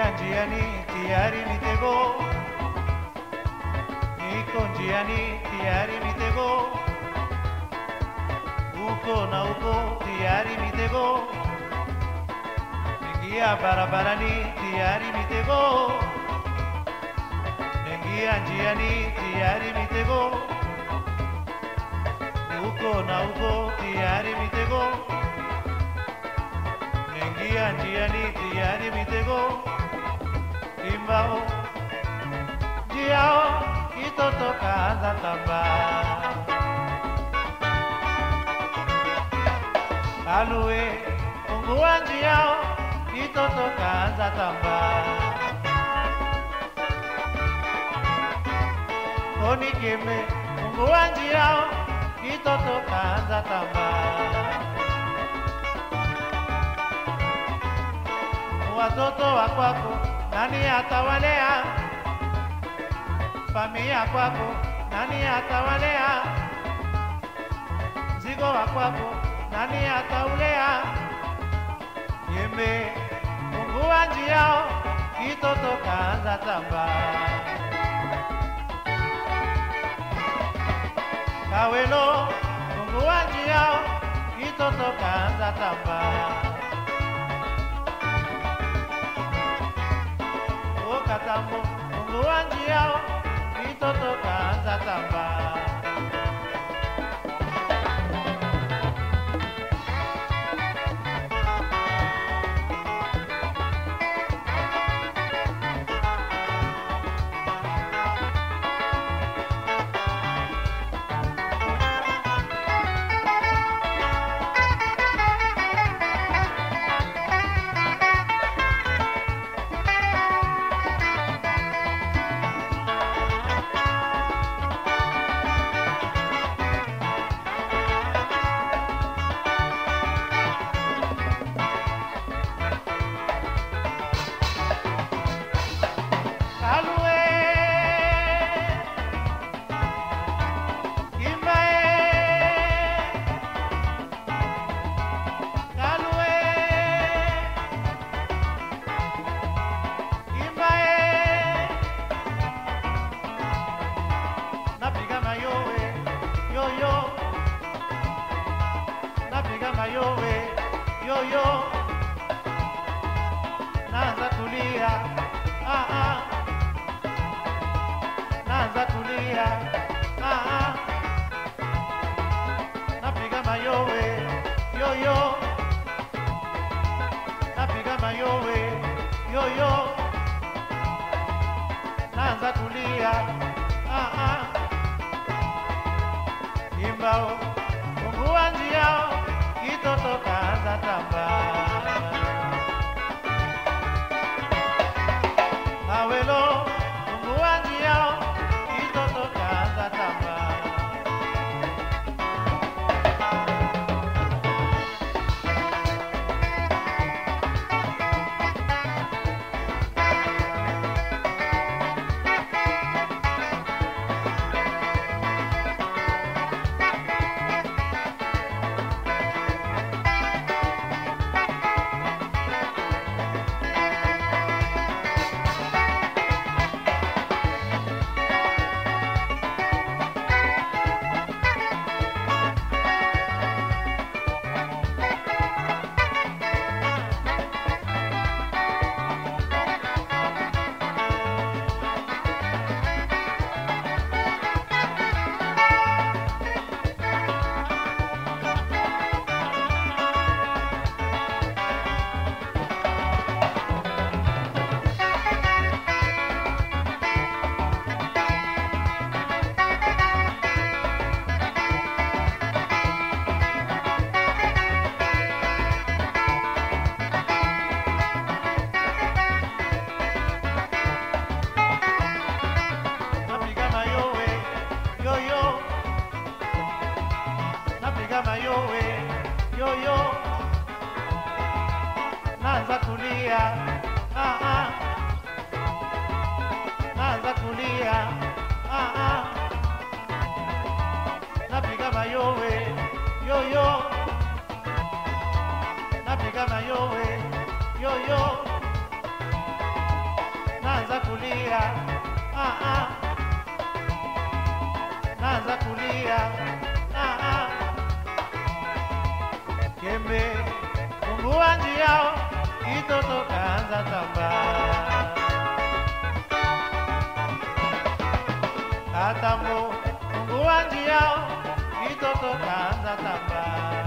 Naingia njiani tayari mitego, niko njiani tayari mitego, uko na uko tayari mitego, ingia barabarani tayari mitego, ingia njiani tayari mitego, uko na uko tayari mitego, ingia njiani tayari mitego, imbao njiao kitoto kaanza tamba. Alue fungua njiao kitoto kaanza tamba. Onikeme fungua njiao kitoto kaanza tamba. Watoto wa kwako nani atawalea? Familia kwako nani atawalea? Mzigo wa kwako nani ataulea? Yembe fungua njiao, kitoto kaanza tamba. Kawelo fungua njiao, kitoto kaanza tamba. Katambo fungua njiao Napiga mayowe yo yo. Naanza kulia ah ah. Naanza kulia ah, ah. napiga mayowe yoyo napiga mayowe yoyo naanza kulia ah, ah. imbao kulia. Ah, ah. naanza kulia. Ah, ah. napiga mayowe. Yoyo napiga mayowe. Yoyo kulia. Ah, ah. naanza kulia. Ah, ah. Kembe fungua njia, kitoto fungua njia, kitoto kaanza tamba.